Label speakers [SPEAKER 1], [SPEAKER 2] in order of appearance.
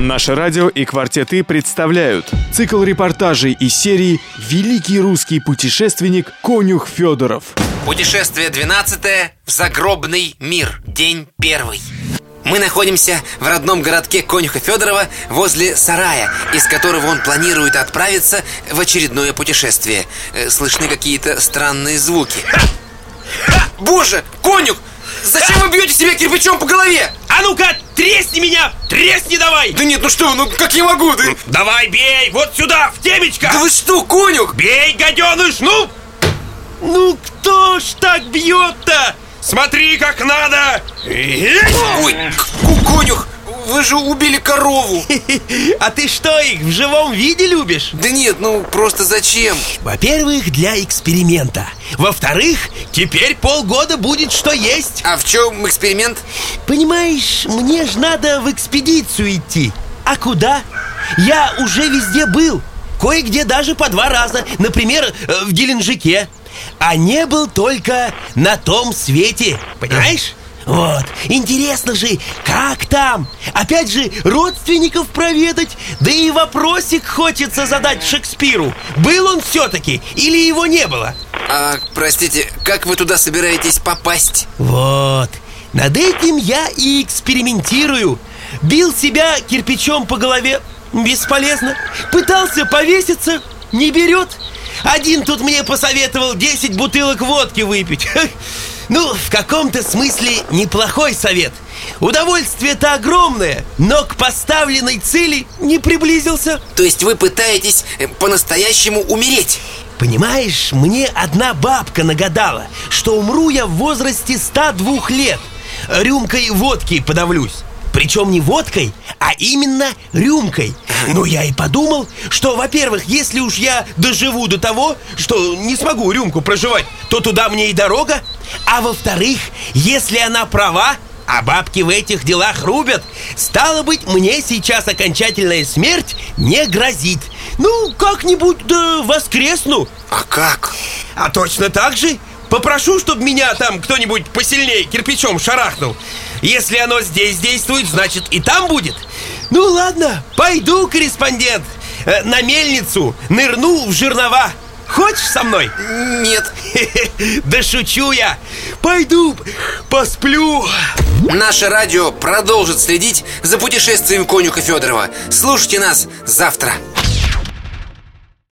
[SPEAKER 1] Наше радио и «Квартеты» представляют цикл репортажей из серии «Великий русский путешественник Конюх Федоров».
[SPEAKER 2] Путешествие 12 в загробный мир. День первый. Мы находимся в родном городке Конюха Федорова возле сарая, из которого он планирует отправиться в очередное путешествие. Э, Слышны какие-то странные звуки. Боже, Конюх! Зачем вы бьете себя кирпичом по голове?
[SPEAKER 3] А ну-ка, тресни меня! Тресни давай!
[SPEAKER 2] Да нет, ну что, ну как я могу? Да,
[SPEAKER 3] Давай, бей! Вот сюда, в темечко!
[SPEAKER 2] да вы что, Конюх?
[SPEAKER 3] Бей, гаденыш, ну! Ну, кто ж так бьет-то? Смотри, как надо!
[SPEAKER 2] Ой, Конюх, вы же убили корову.
[SPEAKER 3] А ты что, их в живом виде любишь?
[SPEAKER 2] Да нет, ну просто зачем?
[SPEAKER 3] Во-первых, для эксперимента Во-вторых, теперь полгода будет что есть
[SPEAKER 2] А в чем эксперимент?
[SPEAKER 3] Понимаешь, мне ж надо в экспедицию идти А куда? Я уже везде был Кое-где даже по два раза Например, э, в Геленджике А не был только на том свете Понимаешь? Вот, интересно же, как там? Опять же, родственников проведать? Да и вопросик хочется задать Шекспиру. Был он все-таки или его не было?
[SPEAKER 2] А, простите, как вы туда собираетесь попасть?
[SPEAKER 3] Вот, над этим я и экспериментирую. Бил себя кирпичом по голове. Бесполезно. Пытался повеситься. Не берет Один тут мне посоветовал 10 бутылок водки выпить Ну, в каком-то смысле неплохой совет Удовольствие-то огромное Но к поставленной цели не приблизился
[SPEAKER 2] То есть вы пытаетесь э, по-настоящему умереть?
[SPEAKER 3] Понимаешь, мне одна бабка нагадала, что умру я в возрасте 102 лет. Рюмкой водки подавлюсь. Причем не водкой, а именно рюмкой. Ну, я и подумал, что, во-первых, если уж я доживу до того, что не смогу рюмку проживать, то туда мне и дорога. А во-вторых, если она права, а бабки в этих делах рубят, стало быть, мне сейчас окончательная смерть не грозит. Ну, как-нибудь да воскресну.
[SPEAKER 2] А как?
[SPEAKER 3] А точно так же Попрошу, чтобы меня там кто-нибудь посильнее кирпичом шарахнул Если оно здесь действует, значит и там будет Ну ладно, пойду, корреспондент Э, На мельницу нырну в жернова Хочешь со мной?
[SPEAKER 2] Нет.
[SPEAKER 3] Да шучу я Пойду посплю
[SPEAKER 2] Наше радио продолжит следить за путешествием конюха Федорова. Слушайте нас завтра.